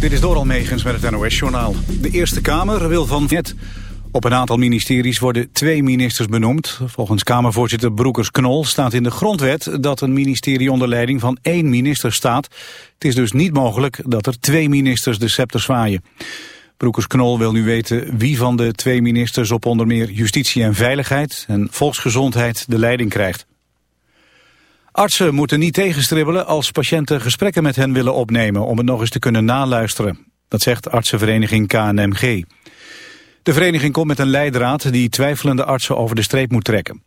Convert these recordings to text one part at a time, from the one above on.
Dit is Doral Megens met het NOS-journaal. De Eerste Kamer wil van net. Op een aantal ministeries worden twee ministers benoemd. Volgens Kamervoorzitter Broekers-Knol staat in de grondwet... dat een ministerie onder leiding van één minister staat. Het is dus niet mogelijk dat er twee ministers de scepter zwaaien. Broekers-Knol wil nu weten wie van de twee ministers... op onder meer justitie en veiligheid en volksgezondheid de leiding krijgt. Artsen moeten niet tegenstribbelen als patiënten gesprekken met hen willen opnemen om het nog eens te kunnen naluisteren. Dat zegt artsenvereniging KNMG. De vereniging komt met een leidraad die twijfelende artsen over de streep moet trekken.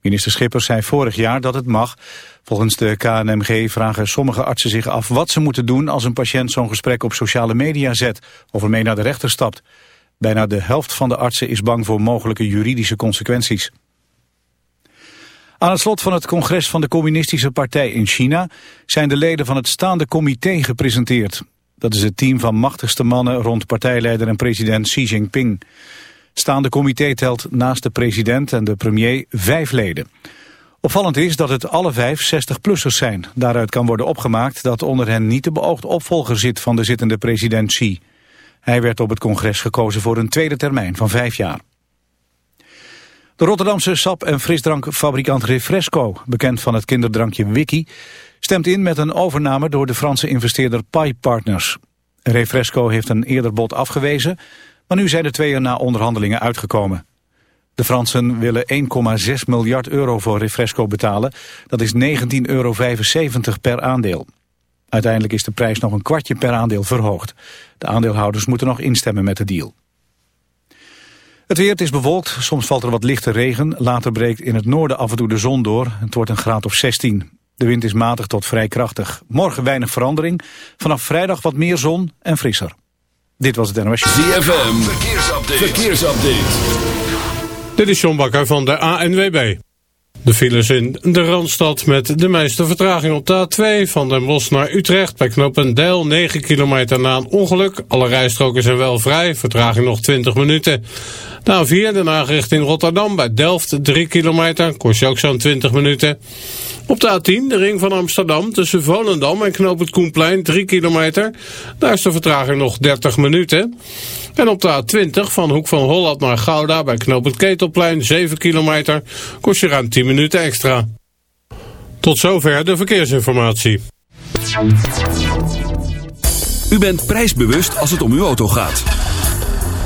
Minister Schippers zei vorig jaar dat het mag. Volgens de KNMG vragen sommige artsen zich af wat ze moeten doen als een patiënt zo'n gesprek op sociale media zet of ermee naar de rechter stapt. Bijna de helft van de artsen is bang voor mogelijke juridische consequenties. Aan het slot van het congres van de communistische partij in China zijn de leden van het staande comité gepresenteerd. Dat is het team van machtigste mannen rond partijleider en president Xi Jinping. Staande comité telt naast de president en de premier vijf leden. Opvallend is dat het alle vijf 60-plussers zijn. Daaruit kan worden opgemaakt dat onder hen niet de beoogd opvolger zit van de zittende president Xi. Hij werd op het congres gekozen voor een tweede termijn van vijf jaar. De Rotterdamse sap- en frisdrankfabrikant Refresco, bekend van het kinderdrankje Wiki, stemt in met een overname door de Franse investeerder Pai Partners. Refresco heeft een eerder bod afgewezen, maar nu zijn de twee er na onderhandelingen uitgekomen. De Fransen willen 1,6 miljard euro voor Refresco betalen. Dat is 19,75 euro per aandeel. Uiteindelijk is de prijs nog een kwartje per aandeel verhoogd. De aandeelhouders moeten nog instemmen met de deal. Het weer, het is bewolkt, soms valt er wat lichte regen. Later breekt in het noorden af en toe de zon door. Het wordt een graad of 16. De wind is matig tot vrij krachtig. Morgen weinig verandering. Vanaf vrijdag wat meer zon en frisser. Dit was het NOS. ZFM, verkeersupdate. verkeersupdate. Dit is John Bakker van de ANWB. De files in de Randstad met de meeste vertraging op de A2 van Den Bosch naar Utrecht bij Knopendijl 9 kilometer na een ongeluk. Alle rijstroken zijn wel vrij, vertraging nog 20 minuten. De A4 daarna richting Rotterdam bij Delft 3 kilometer, kost je ook zo'n 20 minuten. Op de A10 de ring van Amsterdam tussen Volendam en Knoop het Koenplein 3 kilometer. Daar is de vertraging nog 30 minuten. En op de A20 van Hoek van Holland naar Gouda bij Knoop het Ketelplein 7 kilometer kost je ruim 10 minuten extra. Tot zover de verkeersinformatie. U bent prijsbewust als het om uw auto gaat.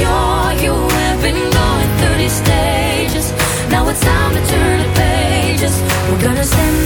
you have been going 30 stages. Now it's time to turn the pages. We're gonna send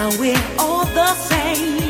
now we're all the same.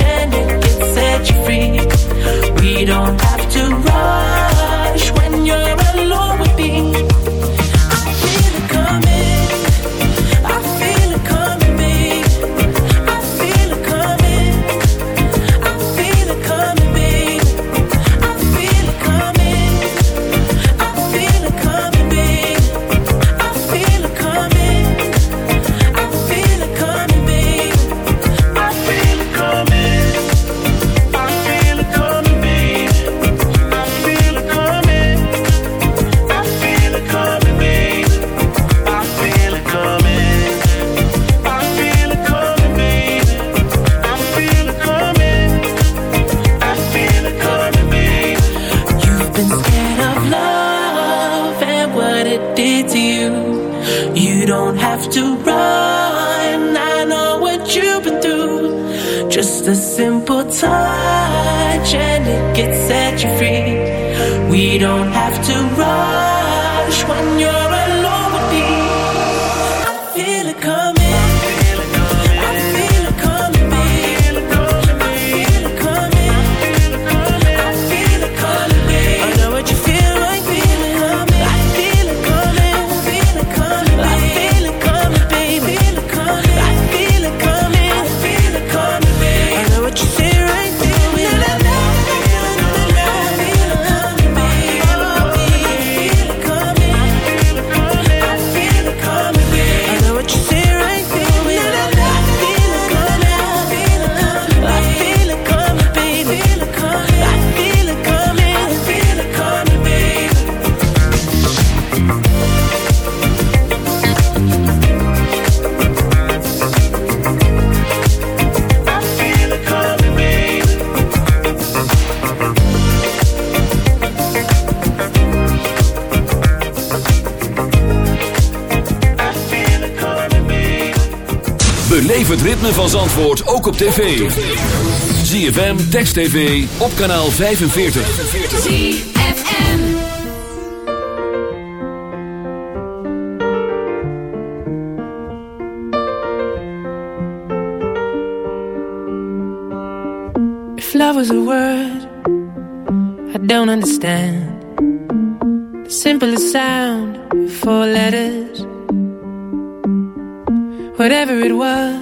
and it can set you free. ritme van Zandvoort ook op tv. ZFM, Text TV, op kanaal 45. ZFM If love was a word, I don't understand. The simplest sound, four letters. Whatever it was